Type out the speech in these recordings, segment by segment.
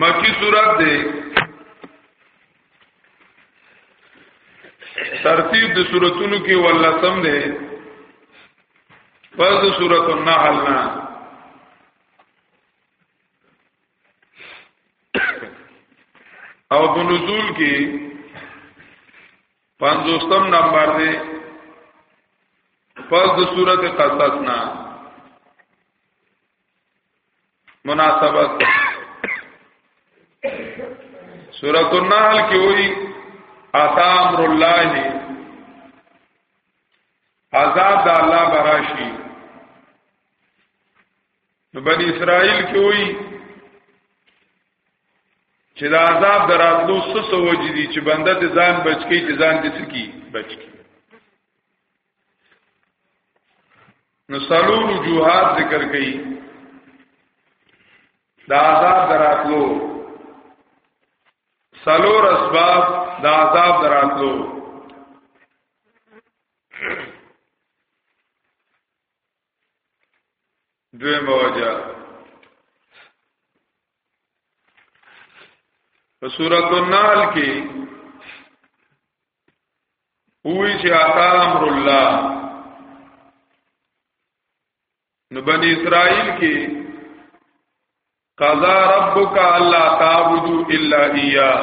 مکی صورت دی ترتیب د صورتونو کې ولا سم دی پس د صورت النحل نه او په نزول کې پنځوستم نمبر دی پس د صورت قصص نه مناسبت سورۃ النحل کې وایي اتا امر الله عذاب د الله براشي نو بنی اسرائیل کې وایي چې د عذاب دراتلو څه سوجي دي چې بنده ته ځان بچکی چې ځان دې سکی بچکی نو سلور وجوهات ذکر کړي دا عذاب دراتلو سلور اسباب دا عذاب دراتلو دوی موجه په سورۃ النحل کې وی چې اتا امر الله نو بنی اسرائیل کې قضا ربک الا تعبدوا الا اياه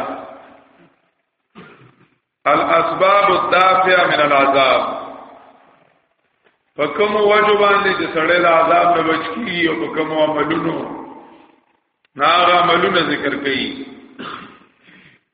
الاسباب الدافعه من العذاب په کوم وجو باندې چې سړی له عذاب نه بچ کیږي او په کوم عملونو ناغه عملونه ذکر کړي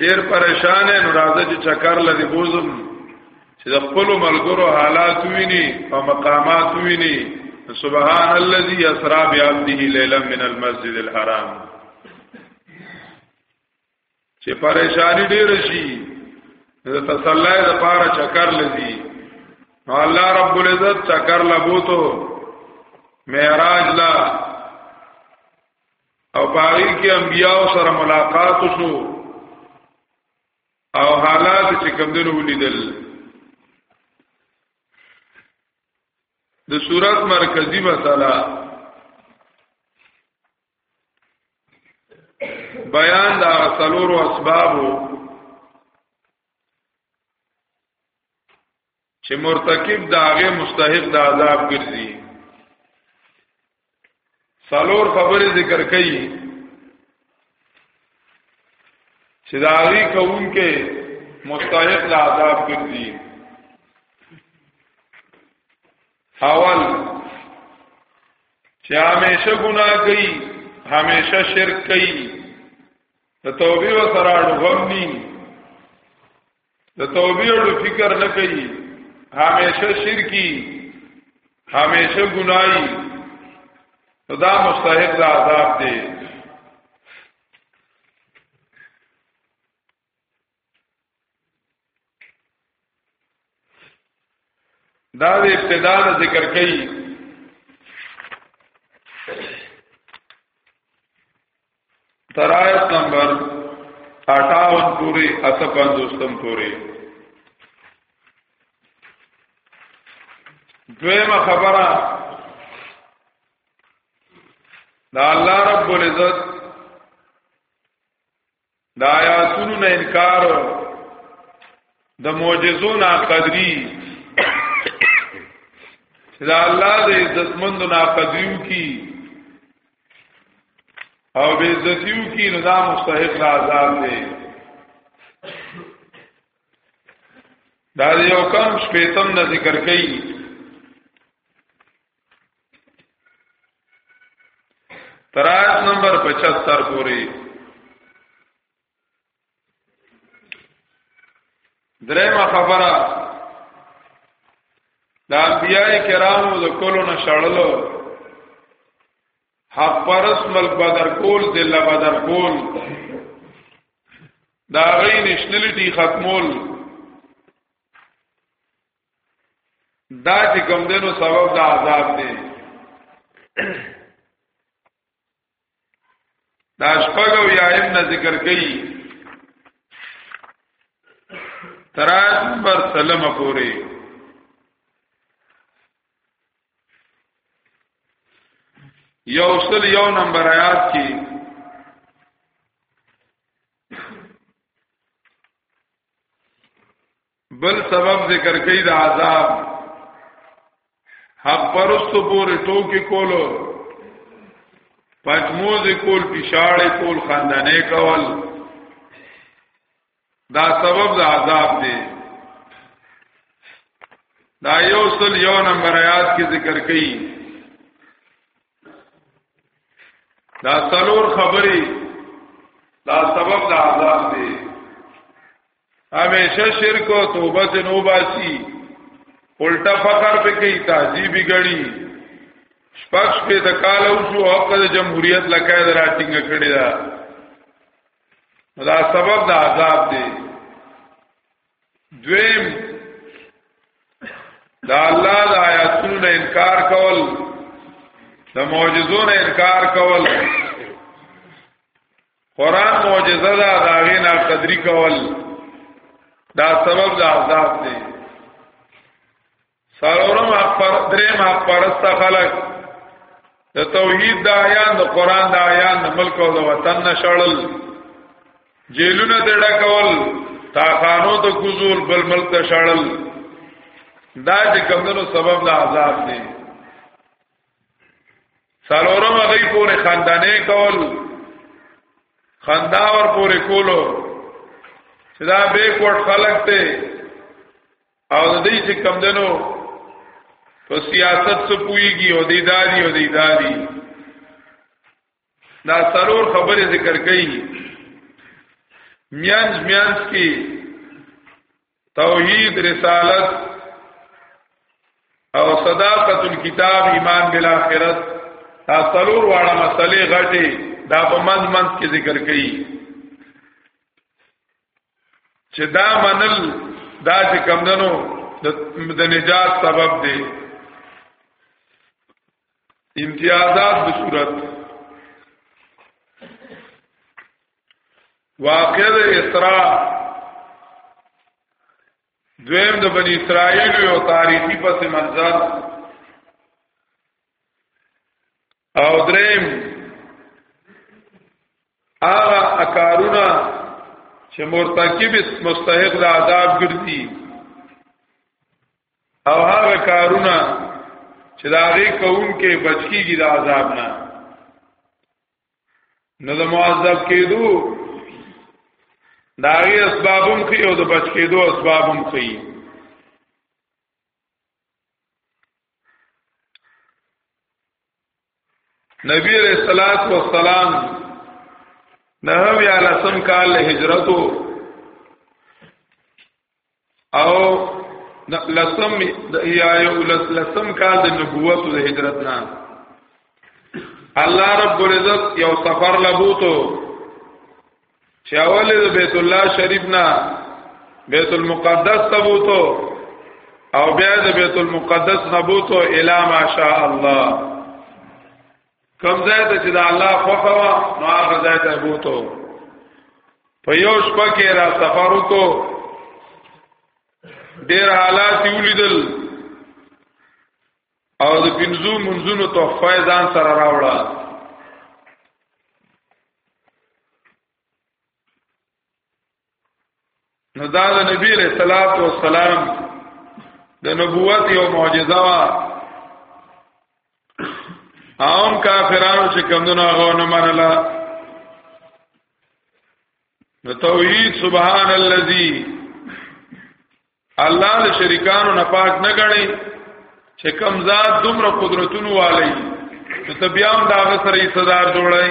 ډیر پریشان نو راځي چې چکر لري بوزم چې د خپل ملګرو حالات ویني او مقامات ویني سبحان الذي اسرا بعبده ليلا من المسجد الحرام چې پریشانی ډیر شي د تسلی د پاره چکر لذي الله رب العزت چکر لبوتو معراج لا او پاری کې انبیاء سره ملاقات شو او حالات چې کوم دنو ولیدل د صورت مرکزی مسله بیان دا سلور اسبابو چې مرتکب د هغه مستحق د عذاب ګرځي څلور خبرې ذکر کړي چې دا هغه کوم کې مستحق د عذاب ګرځي اول چې همیشه ګناه کوي همیشه شرک کوي د توبې و سره اړوندنی د توبې او فکر نه کوي همیشه شرکی همیشه ګناي دا مستحق د عذاب دی دا د ابتدا ذکر کوي تر آیت نمبر 58 پوری اته پنځوستم پوری دویمه خبره دا الله رب العزت دا آیاتونو نه انکار د معجزو نه قدری چې دا الله د عزتمندو نه قدریو کی او بے عزتیو کی نو دا مستحق دا عذاب دی دا یو کم شپیتم نه ذکر کړي ترایت نمبر 75 پوری درېمه خبره د انبیاء کرامو د کولو نشړلو حق پرس مل بدر کول دل بدر کول دا غي نشنلټي ختمول دا چې کوم دینو سبب د عذاب دی دا شپږو یایم نه ذکر کړي تران بر سلام پوری یو سل یو نمبر آیات کې بل سبب ذکر کوي د عذاب حق پرستو پورې ټوکی کولو پټموز کول پښاړې کول خندنې کول دا سبب د عذاب دی دا یو سل یو نمبر آیات کې ذکر کړي دا څلور خبرې دا سبب د عذاب دی همیشه شرک او توبه ته نو باسي الټا فخر په کوي تعذيب غړي شپږ په د کال او شو حق د جمهوریت لکه دراتینګ کړی دا دا سبب د عذاب دی دویم دا الله د آیاتونو نه انکار کول د معجزو نه انکار کول قران معجزه ده دا غینا قدری کول دا سبب د عذاب دی سالورم اکبر دریم اکبر است خلق د توحید د آیان د قران د آیان د ملک او د وطن نشړل جیلونه د ډکول تاخانو ته کوزول بل ملک ته شړل دا چې کمونو سبب د عذاب دی سالورم غي پورې خندانه کول خندا ور پورې کولو چې دا به کوټ خلق ته او د دې چې کم دنو په سیاست څه پويږي او دی دادی او دی دادی دا سرور خبره ذکر کړي میانز میانز کې توحید رسالت او صداقت الكتاب ایمان بالآخرت دا څلور واړه مسلې غټي دا په منځ منځ کې ذکر کړي چې دا منل دا چې کمندنو د نجات سبب دی امتیازات د صورت واقع د اسراء دویم د بنی اسرائیل یو تاریخی پس منظر او دریم هغه اکارونه چې مرتکب مستحق د عذاب ګرځي او هغه کارونه چې دا غي کوم کې بچکیږي د عذاب نه نو د معذب کېدو دا غي اسبابم کوي او د بچ کېدو اسبابم کوي نبی علیہ الصلات والسلام نه یا لسم کال هجرتو او لسم د یا یو لسم کال د نبوت او د هجرت نه الله رب العزت یو سفر لبوتو چې اول د بیت الله شریف نه بیت المقدس تبوتو او بیا د بیت المقدس نبوتو الی ما شاء الله کوم ځای ته چې د الله خوښه وا نو هغه ځای ته بوتو په یو شپه کې را سفر وکړو ډیر حالات ولیدل او د پنځو منځونو تحفه ځان سره راوړه نو دا د نبی علیہ الصلات والسلام د نبوت یو معجزه وا عام کافرانو چې کمونه هغه نه منله نو توحید سبحان الذی الله له شریکانو نه پاک نه غړي چې کم ذات دومره قدرتونو والي نو ته بیا هم دا سره صدر جوړای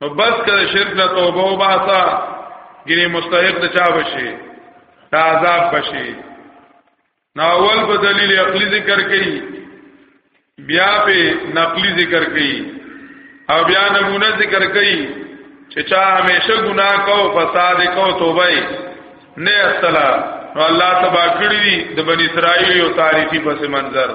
نو بس کړه شرک نه توبه و باسا ګری مستحق د چا بشي دا عذاب بشي ناول په دلیل عقلی ذکر کړي بیا په نقلی ذکر کړي او بیا نمونه ذکر کړي چې چا همیشه ګناه کو فساد کو توبه نه استلا نو الله تبا کړی د بنی اسرائیل یو تاریخي پس منظر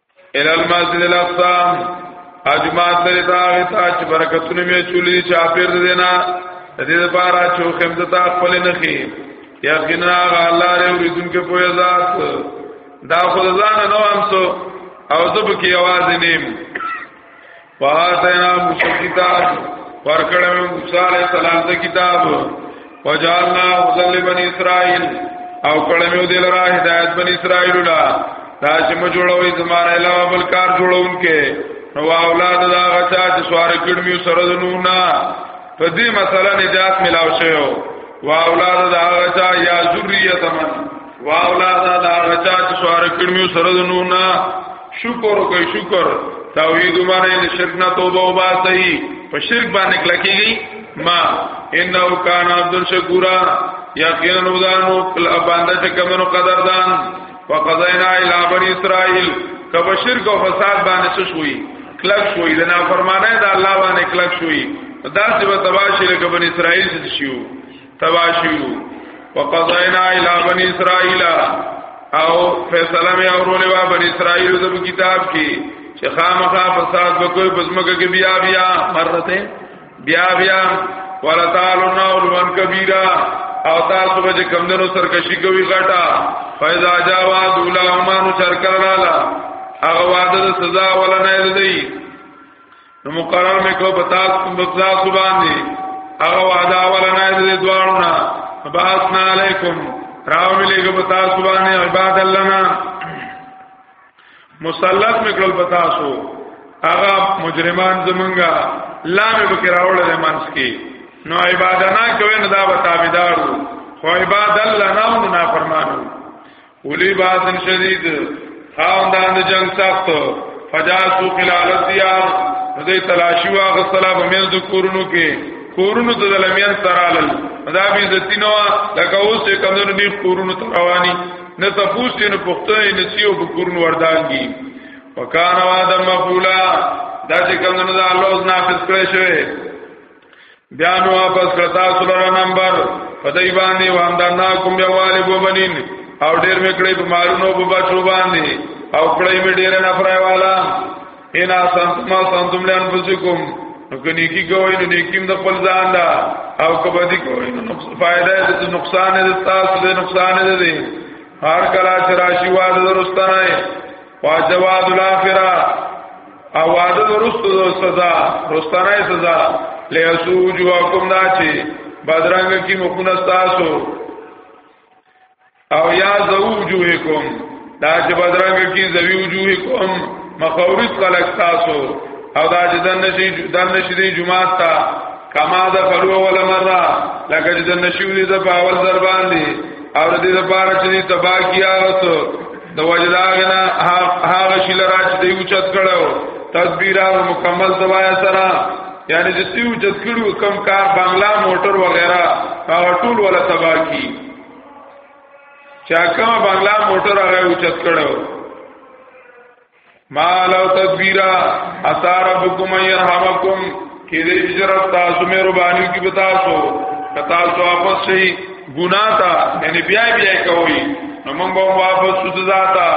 ال المسجد الاقصى اجمع تر دا غتا چې برکتونه می چولې چې اپیر دینا د دې لپاره چې خم دتا خپل نه خي یقینا الله ر اوریدون کې په ذات دا خدای ځان نو امسو او زب کې आवाज نیم فاتینا موسی کتاب ورکړه موسی علیہ السلام ته کتاب وجعلنا وذل بنی اسرائیل او کړه مې دل را هدایت بنی اسرائیل لا دا چې مو جوړوي زماره علاوه بل کار جوړونکې نو اولاد دا غچا چې سوار کړمیو سره د نونا په دې مسله نجات ملاو شوی او اولاد دا غچا یا ذریه تمن واولا دا دا غچا چې سوار کړمیو سره د نور نه شکر وکي شکر توحید باندې د شرک نه توبه او باسي په شرک باندې کلکېږي ما انه کان عبد الشکورا یقینا ودانو کل باندې چې کمنو قدردان وقضینا الی بنی اسرائیل کبه شرک او فساد باندې څه شوي کلک شوي د نافرمانه د الله باندې کلک شوي دا چې به تباشیر کبه اسرائیل څه شيو تباشیو وقضینا الی بنی اسرائیل او فیصله می اورولې وا بنی اسرائیل د کتاب کې چې خامخا فساد وکوي بزمګه کې بیا بیا مرته بیا بیا ولا تعالی نو لمن کبیره او تاسو به کمندونو سرکشي کوي غټه فیضا جاوا دولا عمانو سرکړه لاله هغه وعده سزا ولنه دی نو مقرر مې کو پتا بکلا سبحان دي هغه وعده ولنه دې دوانو نه باسنا علیکم راو ملي کو پتا سبحان عباد الله نا مسلط مې کول پتا سو هغه مجرمان زمونږه لامه بکراوړل دې منس کې نو عبادت نه کوي نه دا وتابدارو خو عبادت الله نام نه فرمانو اولی باسن شدید خاندان د جنگ سخت فجاسو خلال الدیار دې تلاشی واغسلا په مېز د کورونو کې کورونو ته د لمین ترالل دا به عزتینو لکه اوس چې کمنو دې کورونو ته رواني نه تاسو چې نه پښتنه نه سیو په کورونو وردانګي وکانه وادم مفولا دا چې کمنو د الله نافذ کړی شوی بیا نو واپس کړتا سره نمبر پدای باندې واندانا کوم بیا والد وبنین او ډیر میکړې په مالونو په بچو باندې او کړې می ډیر نه فرای والا ان سنت ما سنتم لن فسکم نو کني کی کوي نو نیکیم د خپل ځان دا او کبه دي کوي نو نقصان فائدہ د نقصان د تاسو د نقصان د دي هر کلا چرشی واد درستنه واجواد الاخره او واده ورستو سزا رستانه سزا لیسو جو حکم دا چې بدرنګ کی مخونه تاسو او یا زو وجوهکم دا چې بدرنګ کی زوی وجوهکم مخاورت خلق تاسو او دا چې دن نشي دن نشي دی جمعه تا کما دا خلو اول مره لکه چې دن نشي دی د باول در باندې او دې لپاره چې تبا کیا اوس د وجداغنا هغه شی لرا چې دی اوچت کړو تدبیر او مکمل دوایا سره یعنی چې دی اوچت کړو کم کار بنگلا موټر وغیرہ هغه ټول ولا تبا کی چا کم بنگلا موټر هغه اوچت کړو ما لو تدبیرا اتاربکم یرحمکم کې دې چې رب تاسو مې ربانی کی بتاسو کتا سو واپس شي ګنا تا یعنی بیا بیا کوي نو موږ به واپس سوزا تا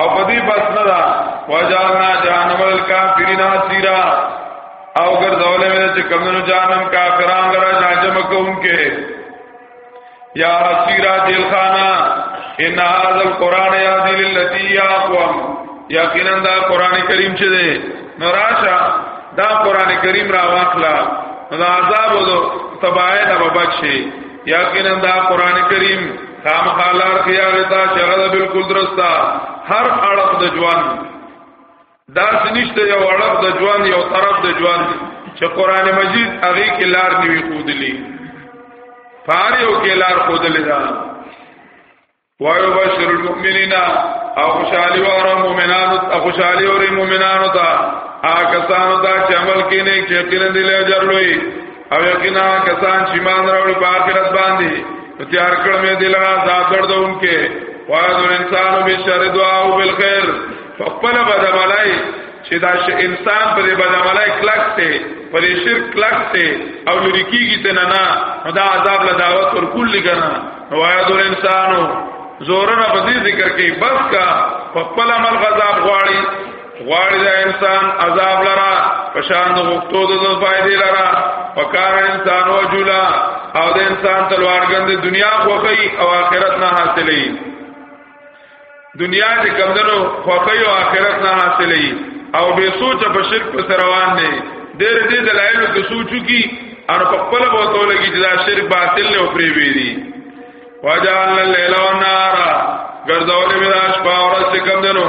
او پدی بس نه دا وجانا جهنم الکافرین اسیرا او ګرځولې چې کمنو جهنم کافرانو را جاجم کوونکې یا سیرا دل خانا ان هاذ القران یهدی للتی یاقوم یقینا دا قران کریم چې دی نوراشا دا قران کریم را واخلا دا عذاب او تباہی نه بچي یقینا دا قران کریم خامخالار کیا غتا شغل بالکل درستا هر اړه د ژوند دا سنشته یو اړب د ژوند یو طرف د ژوند چې قران مجید هغه کې لار نیوي خودلی فار یو کې لار خودلی دا وایو بشر المؤمنین او خوشالي اور مؤمنانو او خوشالي اور مؤمنانو ته آکسانو ته چې عمل کینې چې کینې دلې اجر لوی او یقینا کسان چې مان راوړي په آخرت باندې نو تیار کړ مې دل را ذات دردون کې وایذ الانسان بالشر دعا او بالخير فقبل بد ملای چې دا انسان پر بد ملای کلک ته پر شرک کلک ته او لری کیږي ته نه نه دا عذاب له دعوت ور کول لګنا وایذ الانسان زورنا په دې ذکر کې بس کا فقبل عمل غذاب غواړي غواړي دا انسان عذاب لرا پشان د غوښتو د فائدې لرا پکار انسان او جولا او د انسان تلوار ګند دنیا خوخی او آخرت نه حاصلې دنیا چې کمندنو خوخی او آخرت نه حاصلې او به سوچ په شرک پر روان نه ډېر دې دلایل کې سوچو کی او په خپل بوتو لګي چې دا شرک باطل نه او پری ویری وجعلنا الليل والنهار ګرځولې مې د شپه او ورځ کم دنو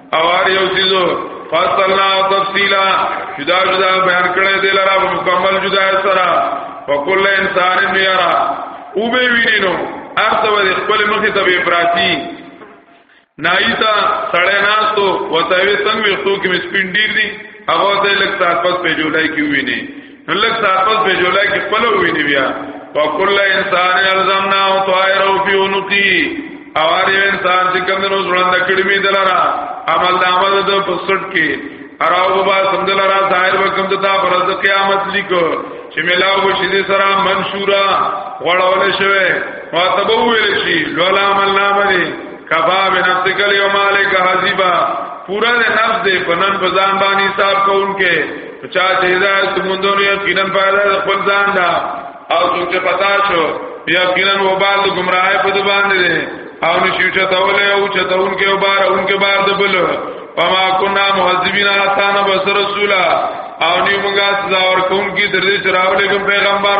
اوار یو چیزو فصلنا تفصیلا جدا جدا بیان کړی دی لرا مکمل جدا سره فکل انسان یرا او به وینینو ارته ور خپل مخ ته به پراتی نایتا سړی ناستو وته وی څنګه وختو کې سپین ډیر دی هغه ته لکه تاسو په جولای کې ویني لږ ساعت پس په جولای کې خپل وې دی بیا په کل انسان الزمنا او طائر او فی انقی او هر انسان چې کوم نو ځوړند کړي می دلارا عمل د عمل د پسټ کې اراو با سمدل را ظاهر وکم دتا فرض قیامت لیکو چې ملاو شې دې سره منشورا غړول شوی ماتبو ویل شي لولا عمل نامه دې کفا بنفسک الیوم علیک حسیبا پورا دې نفس دې پنن بزان باندې حساب کوونکې چا چې دا سمندونو یقینا پایله د خپل ځان دا او څوک چې پتا شو یقینا وبال د گمراهۍ په باندې دی او نشو چتولې او چتون کې او بار اون کې بار د بل پما کنا مهذبین آسان بس رسولا او نیو مونږه سزا ورکوم کی تر دې چراولې کوم پیغمبر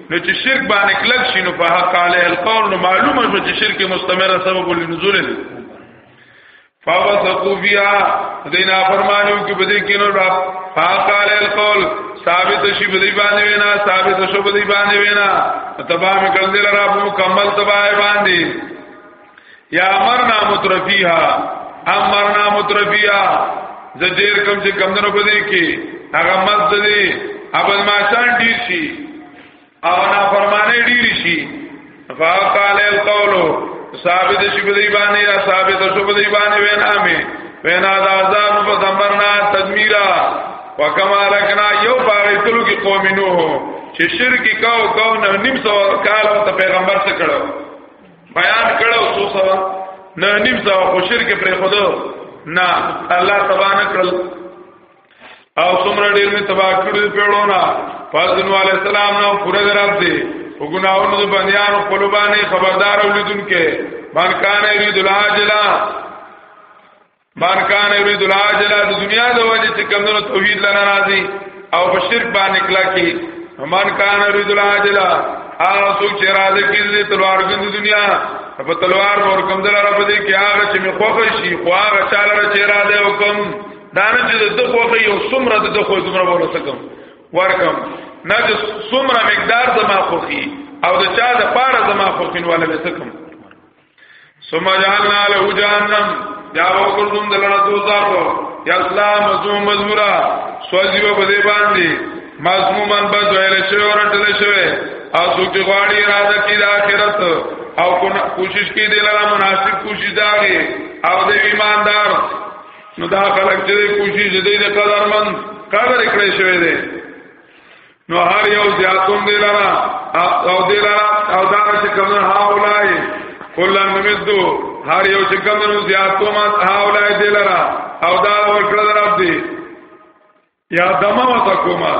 نو چې شرک باندې کلک شي نو په حق علی القول نو معلومه شو چې شرک مستمره سبب لنزول دی فوسقوا بها دینا فرمانیو کې بده کې نو را حق علی القول ثابت شي بده باندې وینا ثابت شو بده باندې وینا تبا مې کړل را مکمل تبا باندې یا امرنا مترفیها امرنا مترفیها زجیر کم چې کم دنو پدې کې هغه مزد دی ابل ماشان ډیر شي او نا فرمانه ډیر شي فقال القول ثابت شي په دې باندې یا ثابت شو په دې باندې وینا می وینا د عذاب په دمرنا تدمیرا وکما لکنا یو پاره کلو کې قوم نوح چې شرک کاو کاو نه نیم سو کال ته پیغمبر څخه کړو بیان کړو څو سوا نه نیم سوا خو شرک پر خدا نه الله تبا نه کړل او څومره ډیر می تبا کړل پیړو نه فاضل علی السلام نو پوره دراب دی وګناونو د بندیانو په لوبانه خبردار اولیدونکو من کان یرید العاجلہ من کان یرید العاجله د دنیا د وجه چې کمونو توحید لنا راضي او په شرک باندې کلا کی من کان یرید العاجله هغه څوک چې راضي کیږي تلوار ګند دنیا په تلوار ور کوم دل رب دې کې هغه چې می خوښ شي خو هغه چاله چې را دې حکم دانه چې د خوښ یو سمره د خوښ سمره ورسکم ورکم نه چې سمره مقدار زما خوخي او د چا د پاره زما خوخین والا وسکم ثم جعلنا له جهنم یا وګردم دلنا دوزاخ یا اسلام مزموم مزمورا سوځي په دې باندې مزمومن بد ویل شوی ورټل شوی او څوک چې غواړي اراده کوي د آخرت او کوشش کوي د لاره مناسب کوشش داږي او د ایماندار نو دا خلک چې کوشش دې د قدرمن قدر کړی شوی دی نو هر یو زیاتون دی لرا او دی لرا او دا چې کوم ها اولای کله نمدو هر یو چې کوم نو زیاتو ما ها اولای دی لرا او دا ورکړه دراب دی یا دما وتا کوما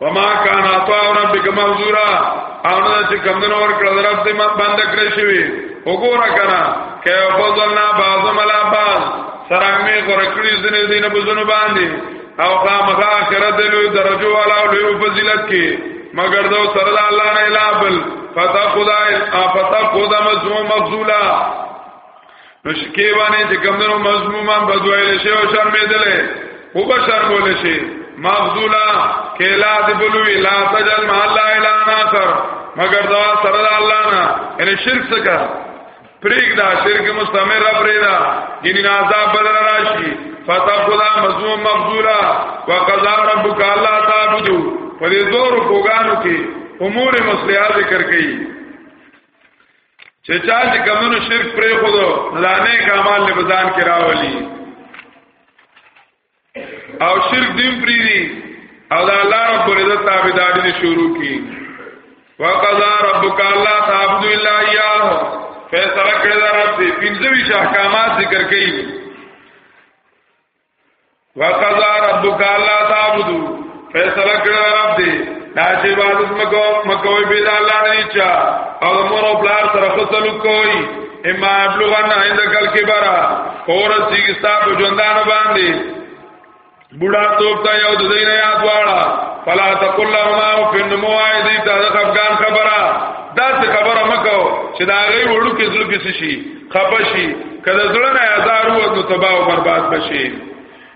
وما کان اطاع ربک منظورا او نه چې کوم نو ورکړه دراب دی ما باندې کړی شوی وګوره کنا کې فضلنا بعض ملا بعض سره می غره کړی زنه دینه بزنه باندې او خامخا آخرت د لوی درجو والا او لوی فضیلت کې مگر دا سره د الله نه الا بل فتا خدا فتا خدا مزمو مغزولا نشکی باندې چې کمندونو مزموما بدوایل شي او شرمېدلې او به شرمول شي مغزولا کلا دی بلوی لا تجل مع الله الا ناصر مگر دا سره د الله نه ان شرک څخه پریک دا شرک مستمر پریدا یعنی عذاب بدل راشي فتقضا مظلوم مقبولا وقضا ربک الله تعبدو په دې دور کوګانو کې امور مصلحه ذکر کړي چې چا چې کمنو شرک پرې خو دا نه کمال لبدان کې راولي او شرک دیم پری دی او دا الله رب العزت تابعداري دي شروع کی وقضا ربک الله تعبد الا اياه فیصله کړی دا رب دې پنځه ویش احکامات ذکر کړي وقضا ربک الله تعبد فیصله کړه رب دې دا چې عبادت مکو مکوې بل الله نه چا او مور او بلار سره خپل کوي اما ابلغن عند کل کبرا اور سیستا په ژوندانه باندې بوډا توپ تا یو د دین یاد واړه فلا تقل لهما فن موعدی تا د افغان خبره دا څه خبره مکو چې دا غي وړو کې زړه کې شي خپشي کله زړه نه آزار وو نو تباہ او برباد بشي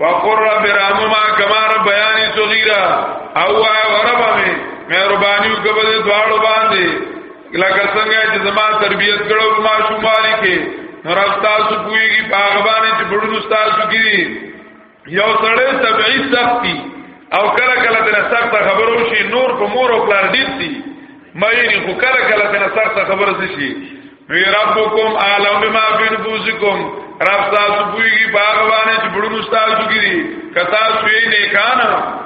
وقر رب رحمما کما رب بیانی صغیرہ او آئے وربا میں مہربانیو کبھل دوارو باندے لکه څنګه چې زما تربيت کړو ما شومالي کې رستا سو پويږي باغبانې چې بډونو تاسو کې یو سړی طبيعي سختي او کله کله د سخت خبرو شي نور په مور او پلان دي مې نه خو کله کله د سخت خبرو شي وی ربکم عالم بما فی نفوسکم رب تاسو پویږي باغ باندې چې بړونو تاسو کې دي کتا سوی نه کان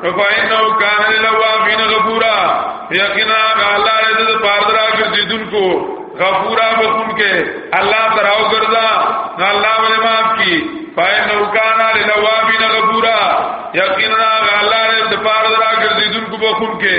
نو فاین نو کان للوابین غفورا یقینا الله دې د پاردرا ګرځیدونکو غفورا بخون کې الله تراو ګرځا نو الله ولې معاف کی فاین نو کان للوابین غفورا یقینا الله دې د پاردرا ګرځیدونکو بخون کې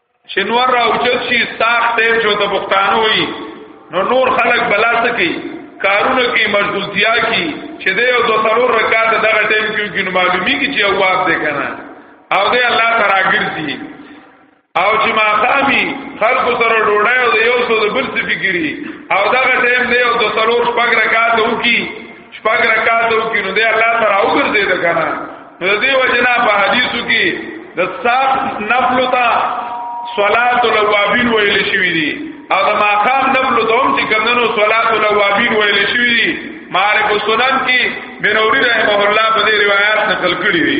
چې نور راوچت شي ساخ ټیم شو ته پښتانه وي نو نور خلک بلا سکی کارونه کې مشغولتیا کی چې دی او دو سرور رکعات دغه ټیم کې کې معلومی کی چې اواب دی کنه او دی الله تعالی ګرځي او چې ما خامي خلق سره ډوړای او یو څه د بل څه فکری او دغه ټیم دی او دو سرور شپږ رکعات وکي شپږ رکعاتو کې نو دې الله تعالی وګرځي دا کنه نو دې وجنا په حدیثو کې د صاف نفل تا صلات الاوابین ویل شوی دي او د ماقام نفل ته هم چې کمنو صلات الاوابین ویل شوی دي معارف السنن کې بنوری رحمه الله په دې روایت نقل کړی دی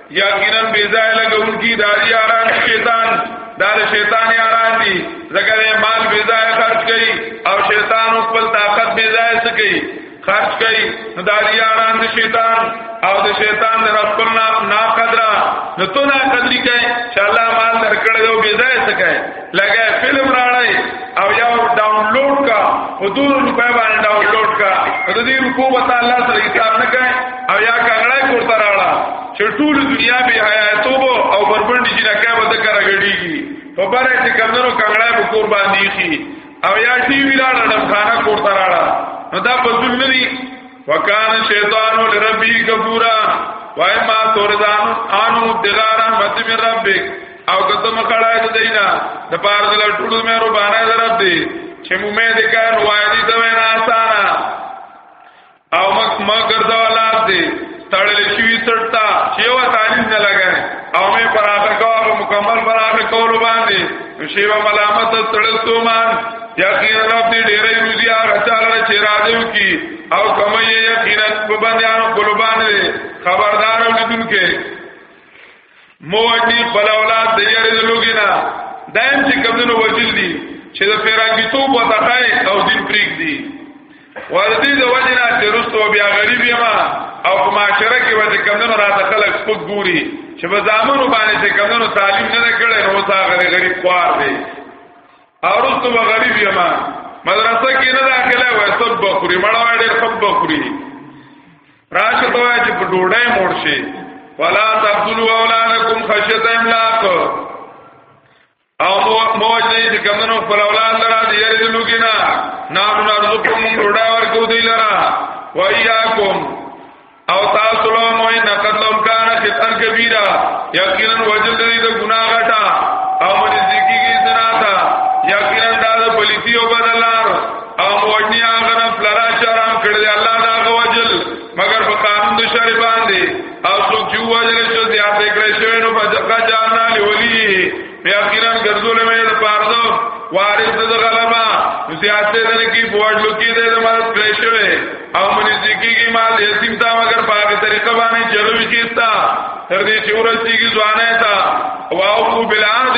یقینا بیزای لګون کی داری یاران شیطان دار شیطان یاران دی زګر مال بیزای خرج کړي او شیطان خپل طاقت بیزای سکی خرج کړي نو داری یاران دی شیطان او د شیطان در خپل نا قدر نو تو نا قدری کړي چې الله مال درکړي او بیزای سکی لګه فلم راړی او یا ډاونلوډ کا او دور روپے باندې ډاونلوډ کا د دې رکو وتا الله سره حساب نه کوي او یا کانګړای کوړه راړه چې ټول دنیا به حیا توب او بربند چې لکه و ذکر غړيږي په بره چې کمنو کانګړای په کور باندې شي او یا ټي وی راړه د خانه کوړه راړه نو دا په ظلم نه دي وکان شیطان لربی کفورا وای ما توردان انو دغارا مت من ربک او کته مخړای د دینا د پار د ټولو مې ربانه درب دی چې مو مې د کار وایي دا وینا آسانا او مک ما ګرځا ولاد دی تړل شوی سړتا چې وا تعلیم نه لګای او مې پراخه کاو مکمل پراخه کول باندې شیوا ملامت تړل تو مان یقینا رب دې ډېرې روزي هغه چاله چې را دیو کی او کمې یقینا په باندې خپل باندې خبردار ولدونکو موجی خپل اولاد د یاري د لوګینا دایم چې کمونو وجل دي چې د پیرانګي تو په تخای او دین پریک دي ورته د وجنا چې رستو بیا غریب یما او په معاشره کې وځي کمونو را د خلک سپک ګوري چې په ځامنو باندې چې کمونو تعلیم نه کړي نو تا غری غریب خوار دي او رستو به غریب یما مدرسه کې نه داخله وای سب بخوري مړ وای ډېر سب بخوري راشه ته وای چې په ډوډۍ مور شي ولا تقتلوا اولادکم خشیت املاق او موج نه چې کمنو پر اولاد لرا دی یری دلوګینا نار نار زکو مونږ ډوډۍ ورکو دی لرا وایاکم او تاسو له موي نقد لوم کان خطر کبیره یقینا وجل دې د ګناه غټه او مې ذکی کی زنا تا یقینا دا د پلیتی او بدلار او وجنی هغه نه پلرا چرام کړی الله دا غوجل مگر په قانون د شری باندې او څوک چې وجل شو زیات کړی شوی نو په ځکه جان علی ولی بیا کیران ګرځول مې د پاردو وارث د غلبا زیات دې کی بوجلو کې دې مدد کړی شوی او منی ذکیږي مال یتیم تا مگر په هغه طریقه باندې چلوي کیستا تر دې چې ورسیږي ځوانه تا واو کو بلاد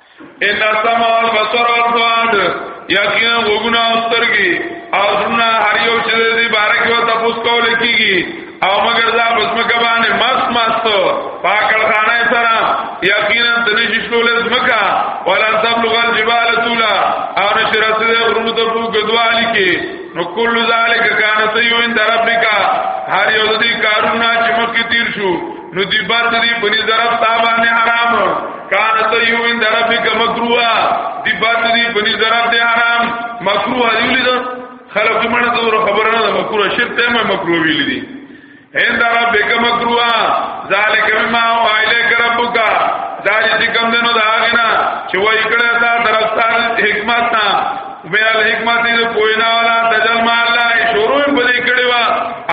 ان السمع والبصر والفؤاد یقینا وګنا سترګي او زړه هر یو چې دې بارک او تاسو کول کیږي او مگر دا بسمکه باندې مست مست پاکل خانه سره یقینا تنه شکول زمکا ولا تبلغ الجبال طولا او نشرت دې غرونو ته په غدوالي کې نو کل ذالک کان سیو ان دربک هر یو دې کارونه چې مخکې تیر شو نو دی بات دی بنی ضرب تابان حرام کان تیو ان ضرب کا مکروه دی بات دی بنی ضرب دی حرام مکروه دی لید خلق منه دور خبره نه مکروه شرط ته مکروه ویل دی ان ضرب کا مکروه ذالک مما او الیک ربک دا چې کوم دنو دا غنا چې وای کړه تا درسته حکمت نه من الحکمت دې پوینا ولا تجل ما الله شروع په دې کړي وا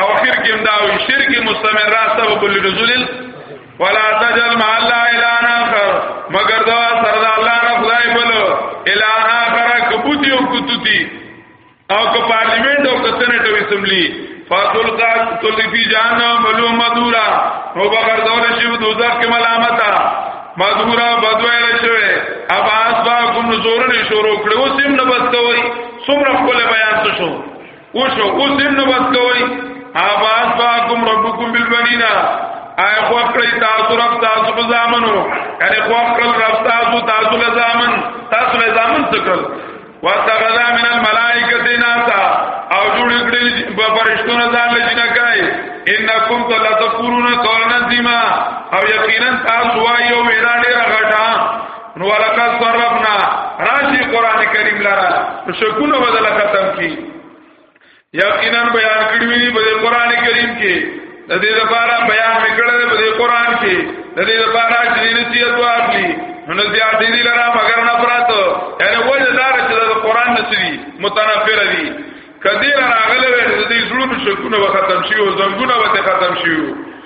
او اخر کې هم دا وی شرک مستمر راسته بل رسول ولا تجل ما الله الا اخر مگر دا سره دا الله نه خدای بل الا اخر کبوتی او کتوتی او که پارلیمنت او که سنټ او اسمبلی فاصل کا تلفی جانا ملوم مدورا نو بغیر دور شیو دوزخ کې ملامتا مدورا بدویل شوی اب آسبا کوم زورن شروع کړو سیم نه بس کوي څومره خپل بیان څه شو او شو او سیم نه بس کوي اب آسبا کوم ربکم بالبنینا آی خو کړی تاسو رب تاسو په ځامنو یعنی خو کړل رب تاسو تاسو له ځامن تاسو له ځامن څخه واتخذ من الملائکه ناسا او جوړ کړی په فرشتو نه ځان لچنه کای انکم تلتقولون قولا ذما او یقینا تاسو وایو وینا ډیر غټه نو ولقد صرفنا راشی قران کریم لرا شکونه بدل ختم کی یقینا بیان کړی وی په قران کریم کې د دې لپاره بیان وکړل په قران کې د دې لپاره چې نصیحت واخلي نو زیات دي لرا مگر نه پراته یعنی وجه دار چې د قران نسوي متنفر دي کدی راغله د دې زړونو شکونه ختم شي او زنګونه وته ختم شي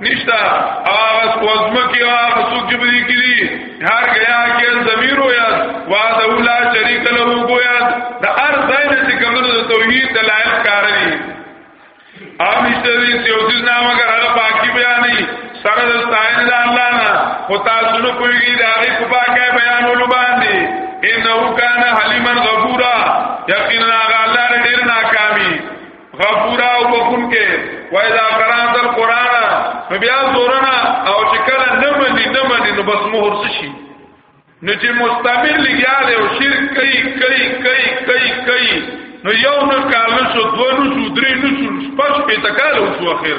نشتا آغاز وزمکی آغاز سوک جبری کلی هر گیا که زمیر ہو یاد وعد اولا شریک لہو کو یاد دا ار زین چی کمدر دا توحید دلائل کارنی آم نشتا دی سیوزیز نامگر حل پاکی بیانی سر دستائن دا اللہ نا خطا سنو کوئی گی دا غیب پاکی بیان علو باندی انہو کانا حلیمن غفورا یقینا آغا اللہ ردیر ناکامی غفورا او بخون کې وای دا قران تر قران نو بیا زورنا او چې کله نه مني نه مني نو بس مهر شي نو چې مستمر لګیا دی او شرک کوي کوي کوي کوي کوي نو یو نو کال نو شو دوه نو شو درې نو شو پښ په تکاله شو اخر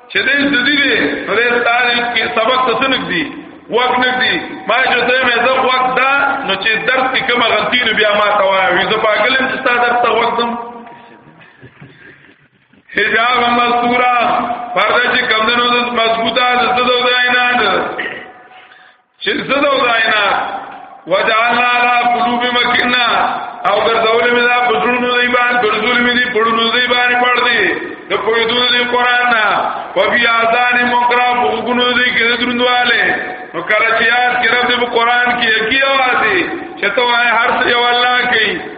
چې دې د دې دې په دې تاریخ کې سبق تسنک دي وخت نه دي ما چې ته مې زه وخت دا نو چې درس کې کومه غلطي نه بیا ما ته وایي زه پاګلم چې تا درس ته وختم حجاب مستورا پرده چې کمدنو مضبوطه د دې نه چې زده وداینا وجعلنا على قلوب مكنا او ګرځول مې دا پټونو دی باندې ګرځول مې دي پړونو دی باندې پړ دي د پویدونو دی قران نه په بیا ځان مقرا وګونو دی کې دروندواله نو کله چې یاد کړم د قران کې یقین راځي چې ته هر څه یو الله کوي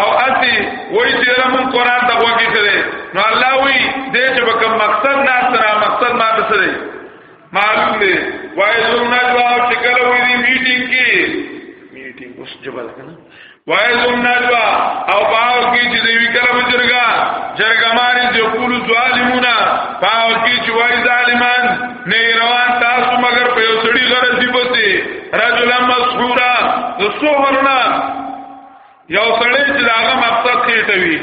او اسی وای چې رمون قران ته وګی کړي نو الله وی دې چې کوم مقصد نه سره مقصد ما ته سره معلوم دی وای زمنا جواب چې کله وی دی میټینګ کې میټینګ اوس جواب کنه وای زمنا جواب او پاو کې چې دی وکړه بزرګا جرګا ماری چې قول ظالمونا پاو کې چې وای ظالمان نه روان تاسو مگر په یو سړي غرض دی پته رجل مسحورا د سوهرنا یو سړی چې داغه مقصد کېټوي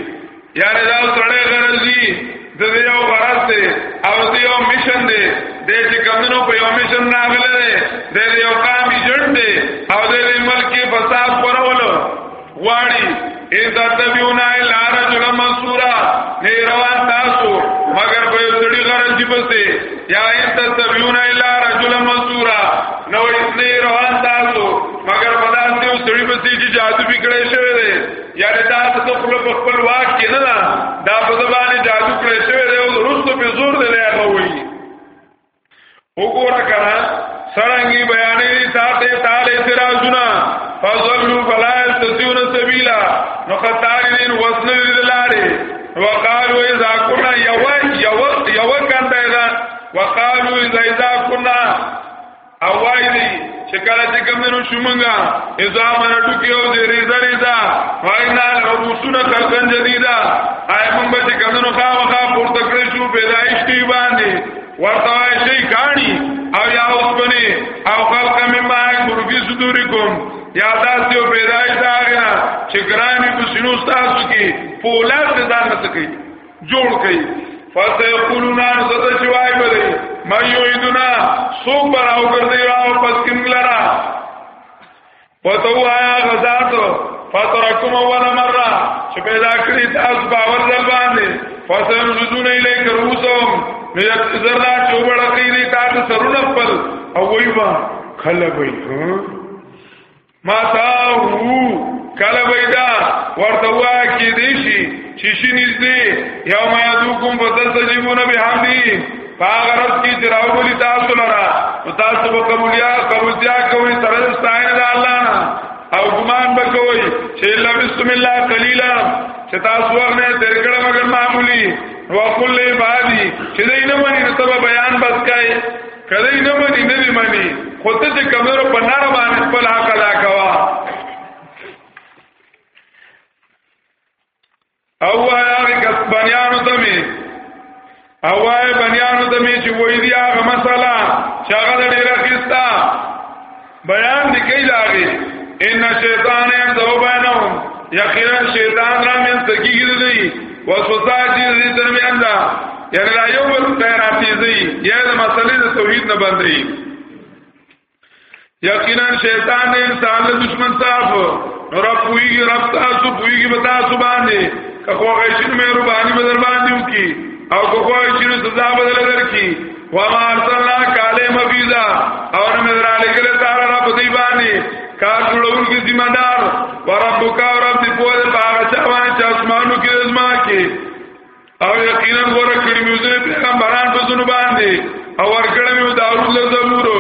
یاره دا سړی غرضي د یو غرض دی او د یو میشن دی د چې کمونو په یو میشن راغلی دی د یو کام ایجنټ دی او د ملک فساد پرولو غواړي ان تتبعون الا رجل منصورا نه روان تاسو مگر په یو سړي غرض دی پسې یا ان تتبعون الا رجل منصورا نو نه روان تاسو مگر په داسې یو سړي پسې چې جادو وکړی شوی دی یعنی دا څه ته خپل په خپل واک کې نه ده دا په زبانه جادو کړی شوی دی او رسو په زور دی نه غوي وګوره کړه سرنګي بیانې دي تاسو تعالی اعتراضونه فضلوا فلا يستطيعون سبيلا نو قطارین وصل للاره وقالوا اذا كنا يوا يوا يوا كان دا وقالوا اذا اذا كنا او وای دی چې کله چې کمنو شومنګا اذا من ډوکی او دې ریزا ریزا فاینا الرسول خلقن جدیدا آی مونږ به چې کمنو خامخا پورته کړی شو پیدایش دی باندې ورته شي کانی او یا اوس بني او خلق مما یکبر فی صدورکم یا داس دیو پیدایش دا غنا چې ګرانی په سینو تاسو کې پولاد ځان نه کوي جوړ کړي فسيقولون ان زده شوای بری ما یویدنا سو پر او ګرځي راو پس کملرا پتو آیا غزاد فترکم اول مره چې پیدا کړی تاسو باور ځل باندې فسن رجون الیک روسهم نو یک زرنا چوبړه کړی تاسو سرونه خپل او وای ما خلک وای ما تاو کله بيدا ورته وای کې دي شي چې شي نږدې یو ما یذوکم فتستجیبون بحمدی پاغه رب کې چې راوړي تاسو لرا او تاسو به قبولیا قبولیا کوي تر ستاین د الله نه او ګمان وکوي چې الله بسم الله قلیلا چې تاسو ورنه تیر کړه مگر معمولی وقل عبادی چې دینه باندې تب بیان بس کای کړی نه مني نه دی مني خو ته چې کمرو په نړ باندې خپل حق ادا کوا او هغه کس بنیانو ته می او هغه بنیانو ته می چې وې دی هغه مسله چې هغه ډیره خستا بیان دی کئی لاغی ان شیطان ان دو بینهم یقینا شیطان را من سکی گیدو دی وسوسا چیز دی درمیان دا یعنی لا یو بل پیرا چیزی یا دا مسئلی دا توحید نبند رئی یقینا شیطان نے انسان له دشمن صاحب رب پویږي رب تاسو پویږي به تاسو باندې که خو غیشن مهرباني بدل باندې وکي او که خو غیشن سزا بدل درکي وما ارسلنا کالم فیزا او نه مې را لګل تعالی رب دی باندې کار جوړون کې ذمہ دار وربک او رب دې په دې باغ چا باندې چې اسمانو کې ازما کې او یقینا ګوره کړي مې زه پیغمبران په زونه باندې او ورکړم یو داوود له زمورو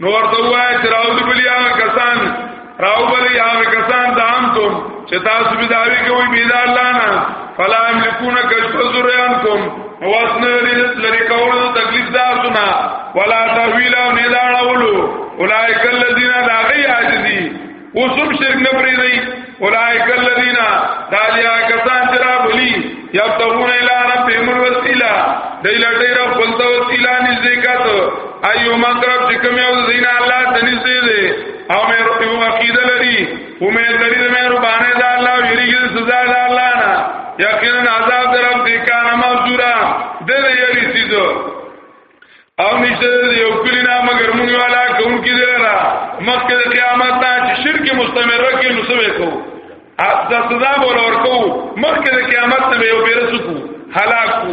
نو ورته وای چې راو دې بلی هغه کسان راو بلی هغه کسان د عام ته چې تاسو به داوی کوي بيد الله نه فلا املكون کشف ذريانكم واسن لري کول تکلیف دار سنا ولا تحویل او نه داړولو اولائک الذین داغی عاجزی اوسم شرک نه پری دی اولائک الذین دالیا کسان چې را بلی یبتغون الی ربهم الوسیله دی لټی را خپل ته وسیله نږدې کاته ایو مقرب چې کوم یو دین الله ته نږدې دی او مې روح عقیده لري امید لري د مې ربانه دا الله ویریږي سزا دا الله نه یقینا عذاب در رب دې کان مزورا دې یری سیدو او نشته یو کلی نه مگر مونږ والا کوم کې دلرا مخکې د قیامت نه چې شرک مستمر کې نو سوي کو دا سزا بول ورکو مخکې د قیامت نه یو پیر سکو هلاک کو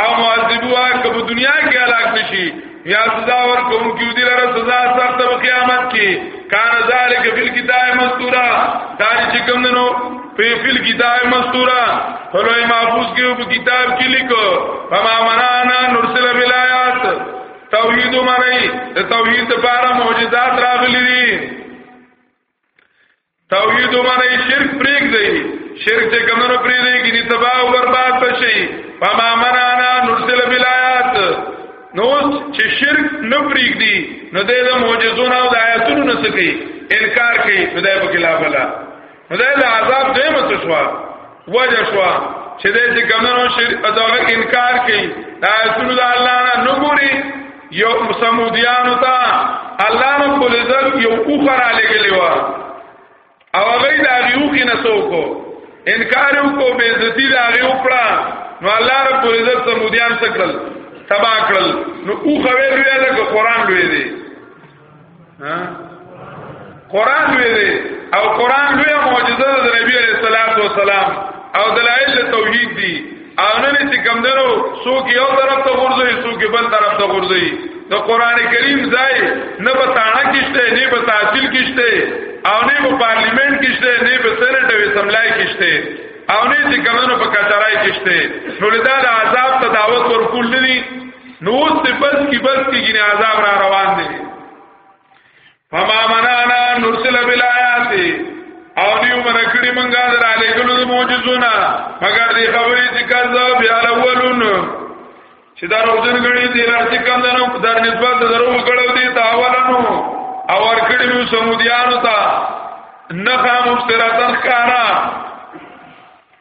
او معذبوا کبه دنیا کې هلاک نشي یا سزا ورکو کې دلرا سزا سخت په قیامت کې کان ذالک بالکتاب مستورا دا چې کوم نو په فل کتاب مستورا فلوی محفوظ کې په کتاب کې لیکو فما منانا نرسل بالآیات توحید مری ته توحید لپاره معجزات راغلي دي توحید مری شرک پریک دی شرک چې کمنو پری دی کې تباہ او برباد بشي فما منانا نرسل بالآیات نو چې شرک نه پریک دی نو د معجزونو او د آیاتونو نه سکی انکار کوي خدای په خلاف الله خدای له عذاب دیمه څه شو وجه شو چې دې چې کمنو شرک اداغه انکار کوي دا رسول الله الله نه نګوري یو سمودیان تا الله نو په لزم یو اوخر علی کلی وا او هغه دا یو کې نسو کو انکار کو به عزتی دا یو کړه نو الله رب العزت سمودیان څخه تبا کړل نو اوخوي لوی لکه قران لوی دی ها قران ویلې او قران لوی معجزه د نبی عليه الصلاه والسلام او دلایل توحید دي او نن چې کوم درو څوک یو طرف ته ورځي څوک بل طرف ته ورځي د قران کریم ځای نه په تاڼه کېشته نه په تحصیل کېشته او نه په پارلیمنت کېشته نه په سېنات او اسمبلی کېشته او نه چې کمنو په کچارای کېشته نو دا د عذاب ته دعوت ورکول نه دي نو اوس ته بس کی بس کی ګنې عذاب را روان دی فما منانا نرسل بالآیات او نیو من کړي مونږه در علی ګلو د معجزونه مگر دې خبرې چې کذب یا الاولون چې دا روزن غړي دې راځي کندنو در نسبت درو کړو دې تاولنو او ور کړي مو سمودیانو ته نخا مفتراتن کارا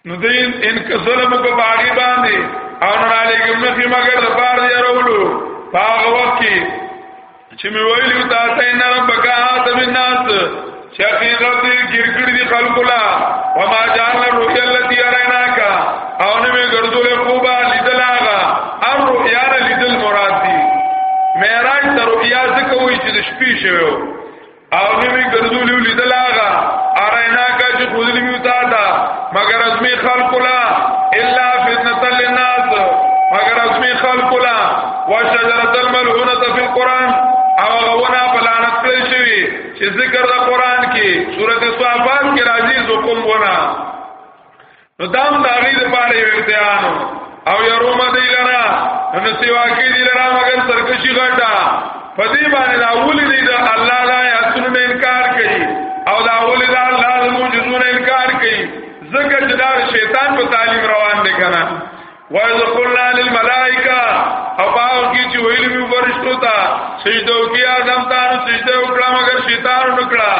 نو دې ان که ظلم کو باغی باندې او نه علیکم نفی مگر د پار دی رولو هغه وخت کې چې مې ویلو تا ته نه ربک آدم الناس چې هغه رب دې ګرګړي دي خلق لا وما جان الرؤيا التي اريناك او نه مې ګرځولې خوبا لیدل هغه ار رؤيا لیدل مراد دي معراج ته رؤيا څه کوي چې د شپې شوی او نوی ګرځولیو لیدل هغه ارینا کا چې خودلی میو تا تا مگر ازمی خلق لا الا فتنه للناس مگر ازمی خلق لا وشجره الملعونه فی القران او غونا پلانت کړی شوی چې ذکر د قران کې سورته صافات کې راځي زقوم ونه نو دام دا غي د پاره یو امتحان او يروم دی لرا نو سیوا کې دی لرا مگر سرکشي غټا فدی باندې دا اولی دی دا الله دا یاتونو نه انکار کوي او دا اولی دا الله د موجودونو انکار کوي زکه چې دا شیطان په تعلیم روان دی کنه وَإِذْ قُلْنَا لِلْمَلَائِكَةِ او باو کی چې ویل می ورشتو تا سجده وکي آدم ته نو سجده وکړه مگر شیطان وکړه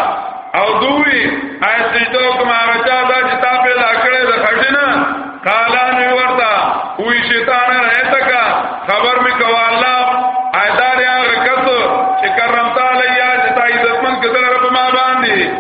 او دوی آی سجده وکما راځه دا چې تا په لاکړه د خټینا قالا نو ورتا وی شیطان راته کا خبر می کوا الله آیدار یا رکت چې کرم تعالی یا چې تا عزت من کدل رب ما باندې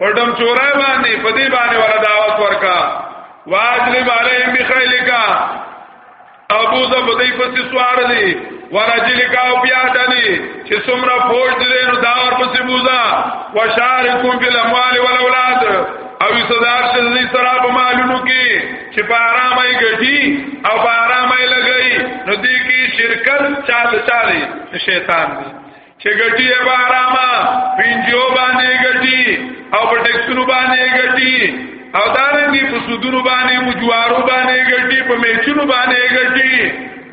په ډم چورای باندې په دې باندې ولا دعوت ورکا واجلب علیهم بخیلک ابو زبدی پس سوار دی ورجل کا او بیا دلی چې څومره فوج دې نو دا ور پسې بوزا وشارکم فی الاموال والاولاد او صدار شذی سرا په مالونو کې چې په آرام یې ګټي او په آرام یې لګي نو دې کې شرکت چاله چاله شیطان دی چې ګټي یې به آرامه پینجیو باندې ګټي او په ټیکسونو باندې ګټي او دارنګي په سودونو باندې مجوارو باندې ګټي په میچونو باندې ګټي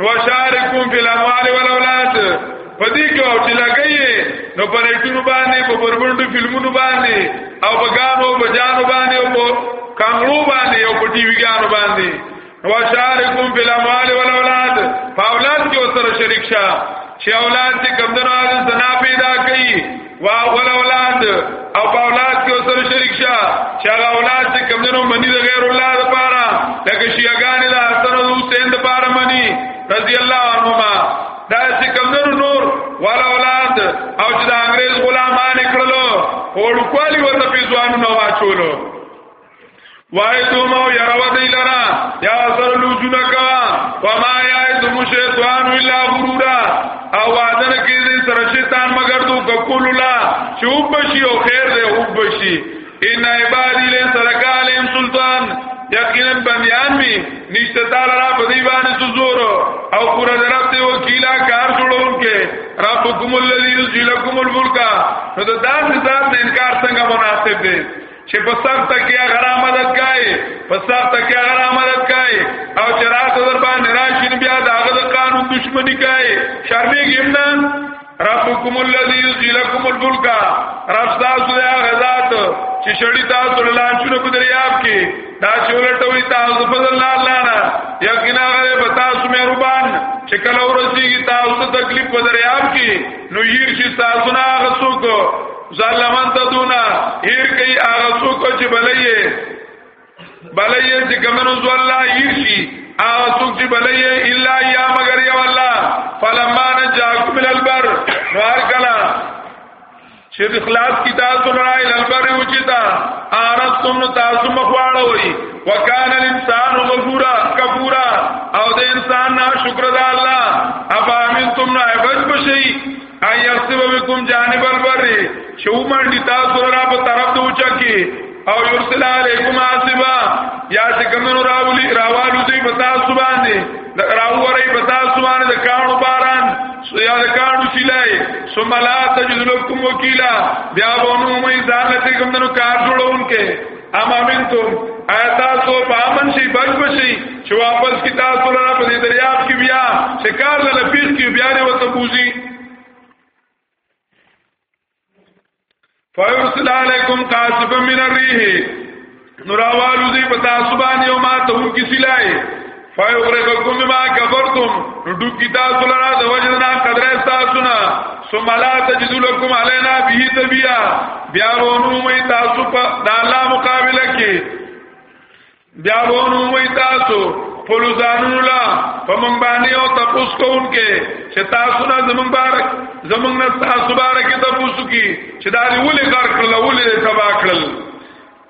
وشارکم فی الاموال والاولاد پدې کې او چې لګي نو په ریټونو باندې په بربندو فلمونو باندې او په غانو بجانو باندې او په کانګړو باندې او په ټي وی غانو باندې وشارکم فی الاموال والاولاد فاولاد کې وسره شریک شه چې اولاد دې کمدنو زنا پیدا کوي وا والاولاد او اولاد کې وسره شریک شه چې هغه اولاد دې کمدنو منی د غیر الله لپاره لکه شیعاګان له حسن او حسین لپاره منی رضی الله عنهما دا چې کمدنو نور والاولاد او چې د انګريز غلامان کړلو او ډکوالی ورته په ځوانو نو واچولو وایتو مو یرو دی لرا یا سر لوجونه کا وما یایتم شیطان الا غرورا او وعدن کې دې سر شیطان مگر دو کول لا چوب بشي او خیر دې او بشي ان عبادی له سرکالم سلطان یقینا بنیان می نشته تعالی را په دی باندې زور او پر درب ته وکیلا کار جوړون کې ربکم الذی یذلکم الملک نو دا ذات نه انکار څنګه مناسب دی چې په سخت کې هغه مدد کوي په سخت کې هغه مدد کوي او چې رات در باندې راشي بیا دا هغه قانون دشمنی کوي شرمېږي هم نه ربکم الذی یزی لکم الفلک رب تاسو د غزاد چې شړی تاسو لانچونه په دریاب کې دا چې ولټوي تاسو په الله الله نه یقینا غره په تاسو مې ربان چې کله ورسیږي تاسو تکلیف په دریاب کې نو ییر شي تاسو نه غسوک ظالمان ته دونا هیر کوي هغه څوک چې بلایې بلایې چې کمنو زو الله هیر شي هغه څوک چې بلایې الا یا مگر یا الله فلما نجاکم من البر نوار کلا چې د خلاص کی تاسو نه راي لبر وچتا ارستم تاسو مخواړه وي وکانه الانسان غفورا کفورا او د انسان نه شکر د الله افامنتم نه عبد بشي ان یصب بكم جانب البر چې ومن دي تاسو را په طرف ته وچا کی او یرسل علیکم حاسبا یا چې کمنو راولی راوالو دی په تاسو باندې د راووري په تاسو باندې د کانو باران یا د کانو سیلای ثم لا تجد لكم وکیلا بیا ونه مې ځان لته کمنو کار جوړونکې اما منتم ایتا سو پامن شي بچ بشي چې واپس کی تاسو لرا په دې دریاب کې بیا شکار له لپیس کې بیا نه وته بوزي فیرسل علیکم قاصف من الريح نوراوالو دې پتا سبحان یوم اتم کی سلای فیغرقکم بما کفرتم نو ډوب کی تاسو لرا د وجدنا قدر تاسو نه ثم لا تجد لكم علينا به تبيا بیا ورونو مې تاسو په د الله مقابله کې بیا ورونو مې تاسو خپل ځانونو لا په مونږ باندې او تاسو کوونکې چې تاسو نه زمونږ بارک زمونږ نه تاسو بارک ته پوسو کی چې دا ولې کار کړل ولې تبا کړل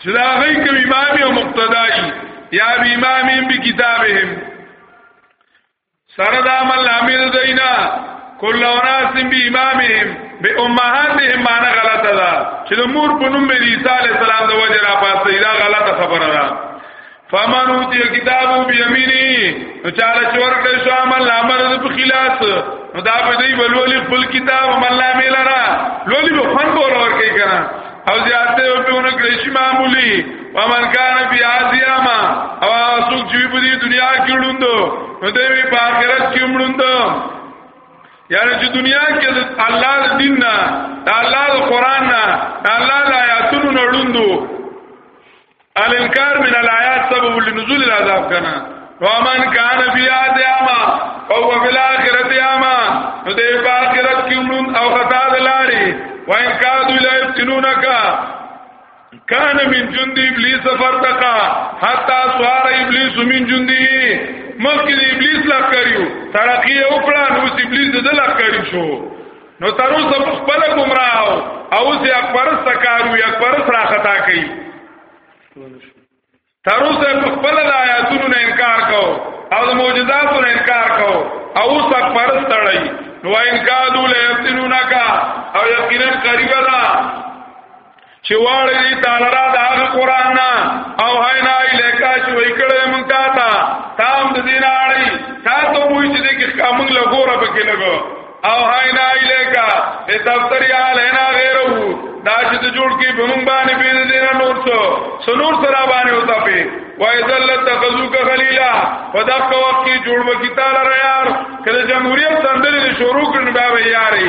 چې دا غي کوم امام او مقتدای یا به امام به کتابهم سره دا عمل عامل دینا کله ناس به امامهم به امهاتهم معنا غلطه ده چې د مور په نوم به عیسی علی السلام د وجه را پاسې دا غلطه خبره ده فمن اوتی کتابو بیمینی نو چاله چور کړی شو عمل لامر د خلاص نو دا به دی ولولی خپل کتاب عمل لامه لرا لولی به فن بول ور کوي کنه او زیاته او په نو کړی شي معمولی ومن کان فی عزیاما او اسوک چې په دې دنیا کې ړوندو نو دی په آخرت کې مړوندو یعنی چې دنیا کې الله د دین نه الله د قران نه الله د آیاتونو نه ړوندو الانکار من الآیات سبب لنزول العذاب کنا ومن کان فی آد اما فهو فی الاخرت اما نو دی په آخرت کې مون او خطا دلاري وان کادو لا یفتنونک کان من جند ابلیس فرتقا حتا سوار ابلیس من جندی مخکې ابلیس لا کړیو ترقی او پلان اوس ابلیس دلته لا کړی شو نو تر اوسه په خپل گمراه او اوس یې اکبر سکارو یې اکبر سره خطا کوي تر اوسه په خپل د آیاتونو نه انکار کو او د معجزاتو نه انکار کو او اوس اکبر ستړی نو انکادو له یفتنونکا او یقینا قریبا چې واړې دي تعالی را د هغه قران نه او هاي نه الیکا چې وای کړه مونږ تا تا تام د دین اړي تا ته وې چې دې کې کومنګ لګوره پکې لګو او هاي نه الیکا ته دفتر یا لینا غیره دا چې ته جوړ کې بمون باندې بيد دینه نور څو سنور سره باندې وتا پی وای ذلت تخذو کا خلیلا فدق وقت کی جوړ وکیتا لره یار کله جمهوریت سندره شروع کړي بیا یاري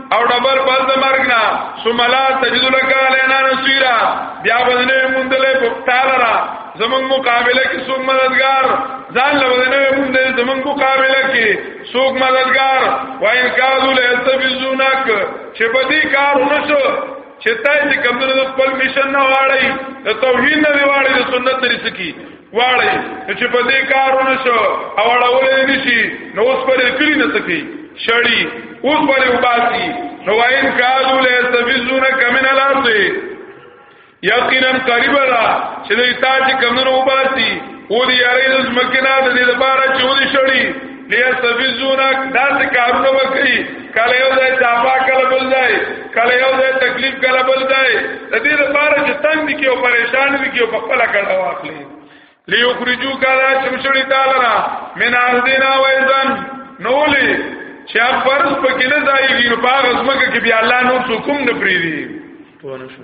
او ډبل بل د مرګ نه ثم لا تجد لك علينا نصيرا بیا بدنه مونډلې په تعالی را زمون مقابله کې څوک مددگار ځان له بدنه مونډلې زمون مقابله کې څوک مددگار وان کاذو له تبزونک چې بدی کار ونشو چې تاسو کوم د خپل میشن نه واړی د توحید نه واړی د سنت لري سکی واړی چې په دې کارونه شو او اړولې نشي نو اوس پرې کلی نه سکی شړی اوس پرې وباسي نو وین کادو له سفیزونه کمن الارض یقینا قریب را چې دې تاج کمنو وباسي او دې یاري د مکه نه د دې لپاره چې ودي شړی لیستفزونک دا څه کارونه وکړي کله یو ځای چاپا کله بل ځای کله یو ځای تکلیف کله بل ځای د دې لپاره چې تنگ دي کې او پریشان دي کې په خپل کړه واخلي لیخرجو کلا چمشړی تعالی را من اهدنا وایزن نولی چې فرض پکې نه ځایږي نو په غزمکه کې بیا الله نور حکم نه پریدي پوه نه شو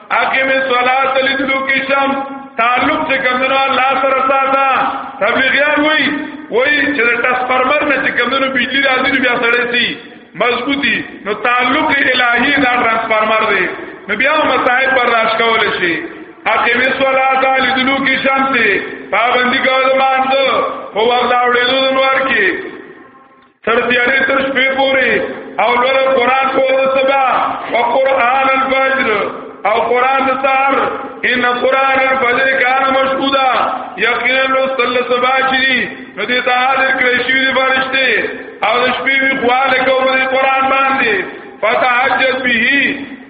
اقیم الصلاۃ لدلوک الشمس تعلق چې کمنو الله سره ساته تبلیغیان وای وای چې د ټسپرمر نه چې کمنو بجلی راځي بیا سړی سي مضبوطی نو تعلق الہی دا ټرانسفارمر دی نو بیا مسائل پر راش کول شي اقیم الصلاۃ لدلوک الشمس پابندی کوو د مانځو په وخت دا وړې دوه نور کې تر تیارې تر شپې پورې او لوړ قران په سبا او قران الفجر او قران د سحر ان قران الفجر کان مشهودا یقینا لو صلی سبا چی نو دې ته حاضر کړی شوی دی فرشته او د شپې وی خواله کوم د قران باندې فتحجت به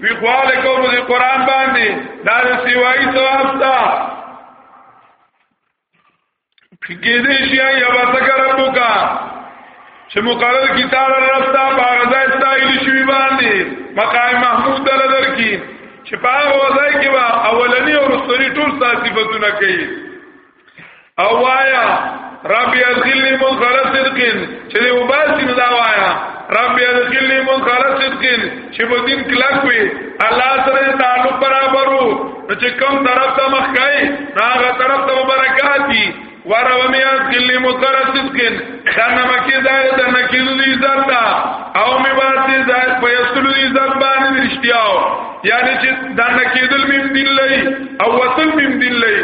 وی خواله کوم د قران باندې دا سیوای ثواب تا کې دې شي یا واسکه ربک چې مقرر کی تعالی رب تا باغ ځای ستایل شوی باندې مقام محمود دل درکې چې په هغه ځای کې وا اولنی او رسولي ټول صفاتونه کوي او وایا رب یذل من خلص صدقین چې دی وباسي نو دا وایا رب ادخلني مدخل صدق چې په دین کلک وي الله سره تعلق برابرو نو چې کوم طرف ته مخ کوي هغه طرف ته برکات دي ورو میا کلی مکر صدقین خانه مکی زائد در نکیزو دی عزت دا او می باتی زائد پیستلو دی عزت بانی درشتیاو یعنی چی در نکیدل میم دین لئی او وصل میم دین لئی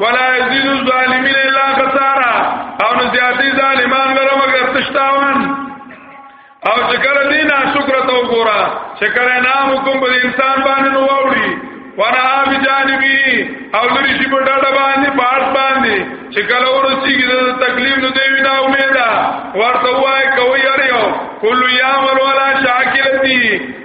ولا یزيد الظالمین الا خسارا او نه زیاتې ظالمان لره مگر تشتاوان او چې کله دې نه شکر ته وګورا چې کله نام حکم په انسان باندې نو ووري وانا بجانبی او لري شي په ډډه باندې پاس باندې چې کله ورسیږي د تکلیف نو دی وینا امیدا ورته وای کوي یاره یو کل یعمل ولا شاکلتی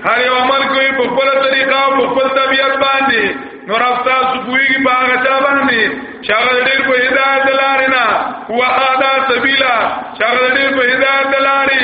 هر یو عمل کوي په خپل طریقه او په خپل طبیعت باندې نو رافتا سپویږي باغ چا باندې شغل ډیر په هدایت لارې نه هو ادا سبیلا شغل ډیر په هدایت لارې